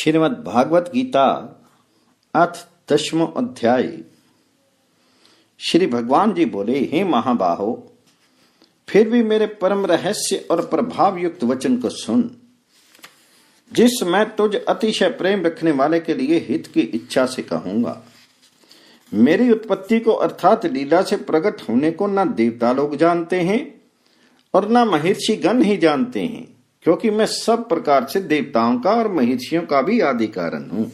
श्रीमद् भागवत गीता अथ दशमो अध्याय। श्री भगवान जी बोले, हे महाबाहो, फिर भी मेरे परम रहस्य और प्रभाव युक्त वचन को सुन। जिस मैं तुझ अतिशय प्रेम रखने वाले के लिए हित की इच्छा से कहूँगा, मेरी उत्पत्ति को अर्थात लीला से प्रकट होने को न देवता लोग जानते हैं और न महर्षि गण ही जानते हैं। क्योंकि मैं सब प्रकार से देवताओं का और महर्षियों का भी आदि कारण हूँ।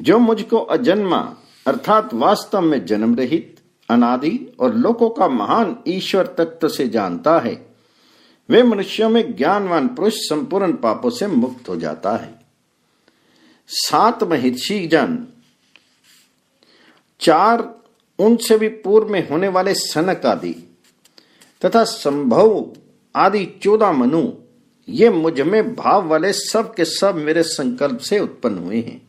जो मुझको अजन्मा, अर्थात वास्तव में जन्म रहित अनादि और लोकों का महान ईश्वर तत्व से जानता है, वे मनुष्यों में ज्ञानवान पुरुष संपूर्ण पापों से मुक्त हो जाता है। सात महर्षि जन, चार उनसे भी पूर्व में होने वाले सनक आदि, तथा संभव आदि चौदह मनु, ये मुझमें भाव वाले सब के सब मेरे संकल्प से उत्पन्न हुए हैं।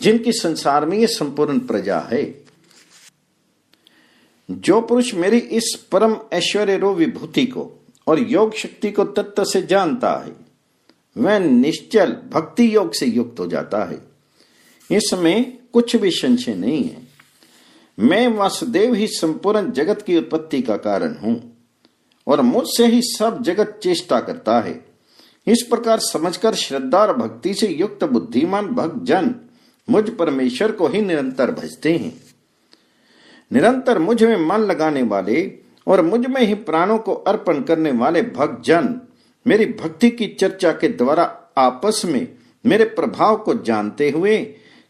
जिनकी संसार में ये संपूर्ण प्रजा है। जो पुरुष मेरी इस परम ऐश्वर्य रो विभूति को और योग शक्ति को तत्व से जानता है, वह निश्चल भक्ति योग से युक्त हो जाता है। इसमें कुछ भी संशय नहीं है। मैं वासुदेव ही संपूर्ण जगत की उत्पत्ति का कारण हूँ। और मुझसे ही सब जगत चेष्टा करता है। इस प्रकार समझकर श्रद्धा और भक्ति से युक्त बुद्धिमान भक्त जन मुझ परमेश्वर को ही निरंतर भजते हैं। निरंतर मुझमें मन लगाने वाले और मुझमें ही प्राणों को अर्पण करने वाले भक्त जन मेरी भक्ति की चर्चा के द्वारा आपस में मेरे प्रभाव को जानते हुए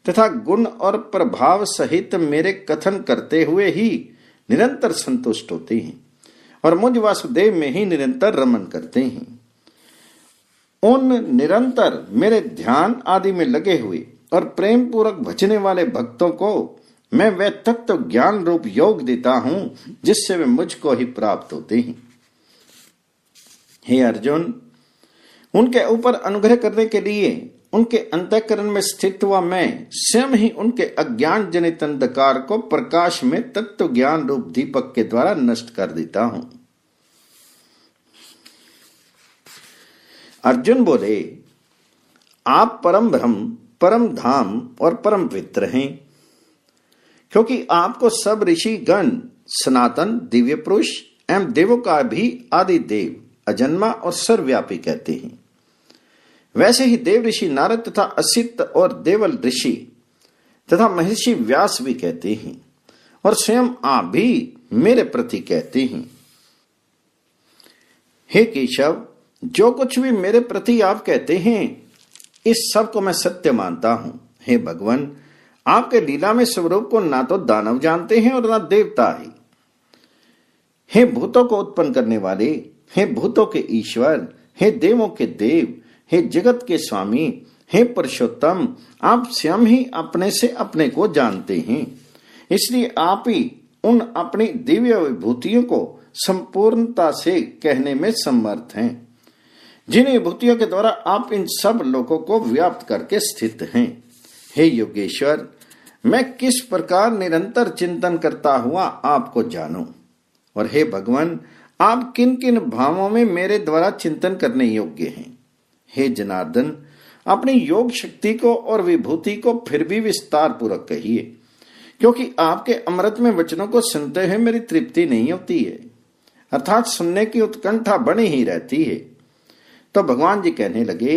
तथा गुण और प्रभाव सहित मेरे कथन करते हुए ही निरंतर संतुष्ट होते हैं। और मुझ वासुदेव में ही निरंतर रमन करते हैं। उन निरंतर मेरे ध्यान आदि में लगे हुए और प्रेम पूर्वक भजने वाले भक्तों को मैं वह तत्व ज्ञान रूप योग देता हूँ, जिससे वे मुझको ही प्राप्त होते हैं। हे अर्जुन, उनके ऊपर अनुग्रह करने के लिए उनके अंतकरण में स्थित हुआ मैं स्वयं ही उनके अज्ञान जनित अंधकार को प्रकाश में तत्व ज्ञान रूप दीपक के द्वारा नष्ट कर देता हूँ। अर्जुन बोले, आप परम ब्रह्म, परम धाम और परम पित्र हैं। क्योंकि आपको सब ऋषि गण, सनातन, दिव्य पुरुष एवं देवों का भी आदि देव, अजन्मा और सर्वव्यापी कहते हैं। वैसे ही देव ऋषि नारद तथा असित और देवल ऋषि तथा महर्षि व्यास भी कहते हैं और स्वयं आप भी मेरे प्रति कहते हैं। हे केशव जो कुछ भी मेरे प्रति आप कहते हैं, इस सबको मैं सत्य मानता हूँ। हे भगवान, आपके लीला में स्वरूप को ना तो दानव जानते हैं और ना देवता ही। हे भूतों को उत्पन्न करने वाले, हे भूतों के ईश्वर, हे देवों के देव, हे जगत के स्वामी, हे पुरुषोत्तम, आप स्वयं ही अपने से अपने को जानते हैं। इसलिए आप ही उन अपनी दिव्य विभूतियों को संपूर्णता से कहने में समर्थ हैं। जिन विभूतियों के द्वारा आप इन सब लोगों को व्याप्त करके स्थित हैं। हे योगेश्वर, मैं किस प्रकार निरंतर चिंतन करता हुआ आपको जानू? और हे भगवान, आप किन किन भावों में मेरे द्वारा चिंतन करने योग्य हैं? हे जनार्दन, अपनी योग शक्ति को और विभूति को फिर भी विस्तार पूर्वक कहिए, क्योंकि आपके अमृत में वचनों को सुनते हुए मेरी तृप्ति नहीं होती है। अर्थात सुनने की उत्कंठा बनी ही रहती है। तो भगवान जी कहने लगे,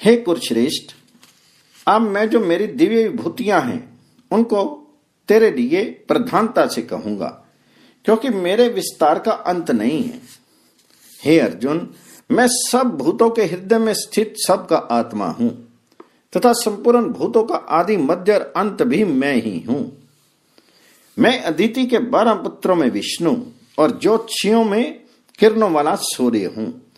हे कुरुश्रेष्ठ, अब मैं जो मेरी दिव्य विभूतियाँ हैं, उनको तेरे लिए प्रधानता से कहूँगा, क्योंकि मेरे विस्तार का अंत नहीं है। हे अर्जुन, मैं सब भूतों के हृदय में स्थित सब का आत्मा हूँ, तथा संपूर्ण भूतों का आदि मध्य और अंत भी मैं ही हूँ। मैं अदिति के बारह पुत्रों में विष्णु और ज्योतिषियों में किरणों वाला सूर्य हूँ।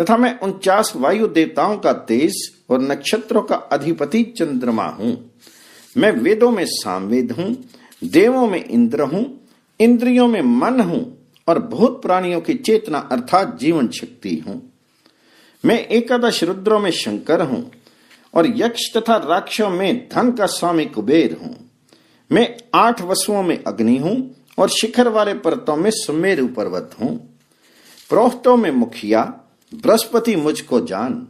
तथा मैं उनचास वायु देवताओं का तेज और नक्षत्रों का अधिपति चंद्रमा हूँ। मैं वेदों में सामवेद हूँ, देवों में इंद्र हूँ, इंद्रियों में मन हूँ और भूत प्राणियों की चेतना अर्थात जीवन शक्ति हूँ। मैं एकादश रुद्रों में शंकर हूँ और यक्ष तथा राक्षों में धन का स्वामी कुबेर हूँ। मैं आठ वसुओं में अग्नि हूँ और शिखर वाले पर्वतों में सुमेरु पर्वत हूँ। प्रोहतों में मुखिया, बृहस्पति मुझको जान।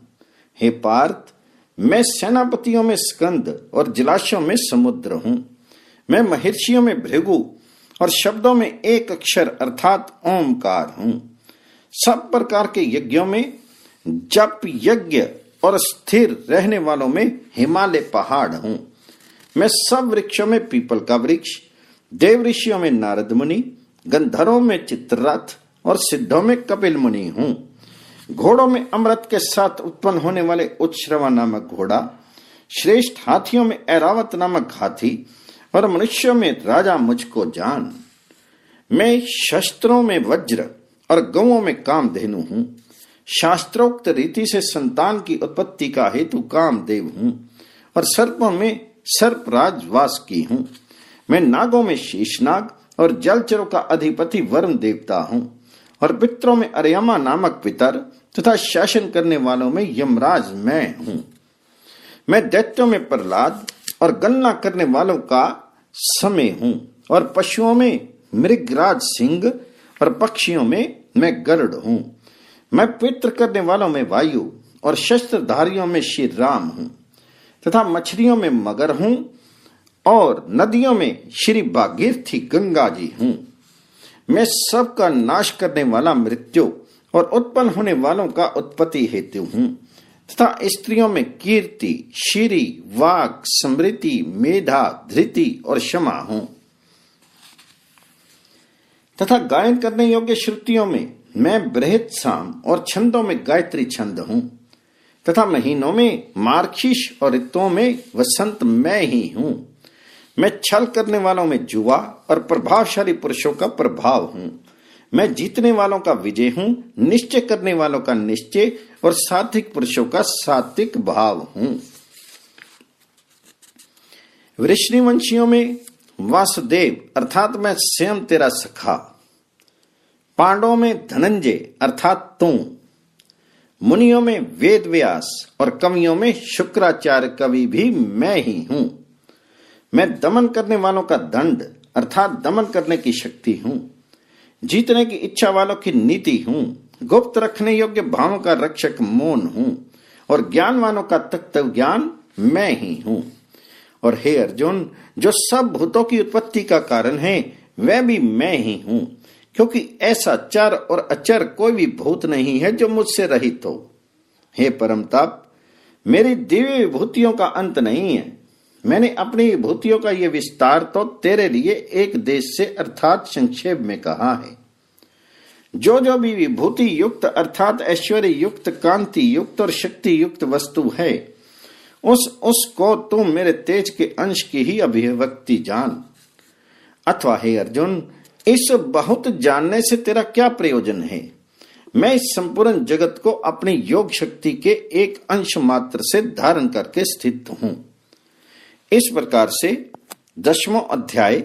हे पार्थ, मैं सेनापतियों में स्कंद और जलाशयों में समुद्र हूँ। मैं महर्षियों में भृगु और शब्दों में एक अक्षर अर्थात ओमकार हूँ। सब प्रकार के यज्ञों में, जप यज्ञ और स्थिर रहने वालों में हिमालय पहाड़ हूँ। मैं सब वृक्षों में पीपल का वृक्ष, देव ऋषियों में नारद मुनि, गंधर्वों में चित्ररथ और सिद्धों में कपिल मुनि हूँ। घोड़ों में अमृत के साथ उत्पन्न होने वाले उत्श्रवा नामक घोड़ा, श्रेष्ठ हाथियों में ऐरावत नामक हाथी और मनुष्यों में राजा मुझको जान। मैं शस्त्रों में वज्र और गौों में काम धेनु हूँ। शास्त्रोक्त रीति से संतान की उत्पत्ति का हेतु कामदेव हूँ और सर्पों में सर्पराज वास की हूँ। मैं नागों में शीशनाग और जलचरों का अधिपति वरुण देवता हूँ। और पितरों में अरियमा नामक पितर तथा शासन करने वालों में यमराज मैं हूँ। मैं दैत्यों में प्रहलाद और गन्ना करने वालों का समय हूँ और पशुओं में मृगराज सिंह और पक्षियों में मैं गरुड़ हूँ। मैं पित्र करने वालों में वायु और शस्त्रधारियों में श्री राम हूँ तथा मछलियों में मगर हूँ और नदियों में श्री भागीरथी गंगा जी हूँ। मैं सबका नाश करने वाला मृत्यु और उत्पन्न होने वालों का उत्पत्ति हेतु हूँ। तथा स्त्रियों में कीर्ति, श्री, वाक समृति मेधा, धृति और क्षमा हूँ। तथा गायन करने योग्य श्रुतियों में मैं बृहत शाम और छंदों में गायत्री छंद हूँ। तथा महीनों में मार्क्षिश और ऋतुओं में वसंत मैं ही हूँ। मैं छल करने वालों में जुआ और प्रभावशाली पुरुषों का प्रभाव हूँ। मैं जीतने वालों का विजय हूँ, निश्चय करने वालों का निश्चय और सात्विक पुरुषों का सात्विक भाव हूँ। वृष्णिवंशियों में वासुदेव, अर्थात मैं स्वयं तेरा सखा। पांडवों में धनंजय, अर्थात तू। मुनियों में वेद व्यास और कवियों में शुक्राचार्य कवि भी मैं ही हूँ। मैं दमन करने वालों का दंड, अर्थात दमन करने की शक्ति हूँ। जीतने की इच्छा वालों की नीति हूँ। गुप्त रखने योग्य भावों का रक्षक मौन हूँ। और ज्ञानवानों का तत्व ज्ञान मैं ही हूँ। और हे अर्जुन, जो सब भूतों की उत्पत्ति का कारण है, वह भी मैं ही हूँ। क्योंकि ऐसा चर और अचर कोई भी भूत नहीं है जो मुझसे रहित हो। हे परम ताप मेरी दिव्य विभूतियों का अंत नहीं है। मैंने अपनी विभूतियों का यह विस्तार तो तेरे लिए एक देश से अर्थात संक्षेप में कहा है। जो जो भी विभूति युक्त अर्थात ऐश्वर्य युक्त, कांति युक्त और शक्ति युक्त वस्तु है, उस, उसको तुम मेरे तेज के अंश की ही अभिव्यक्ति जान। अथवा हे अर्जुन, इस बहुत जानने से तेरा क्या प्रयोजन है? मैं इस संपूर्ण जगत को अपनी योग शक्ति के एक अंश मात्र से धारण करके स्थित हूँ। इस प्रकार से दसवां अध्याय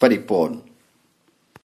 परिपूर्ण।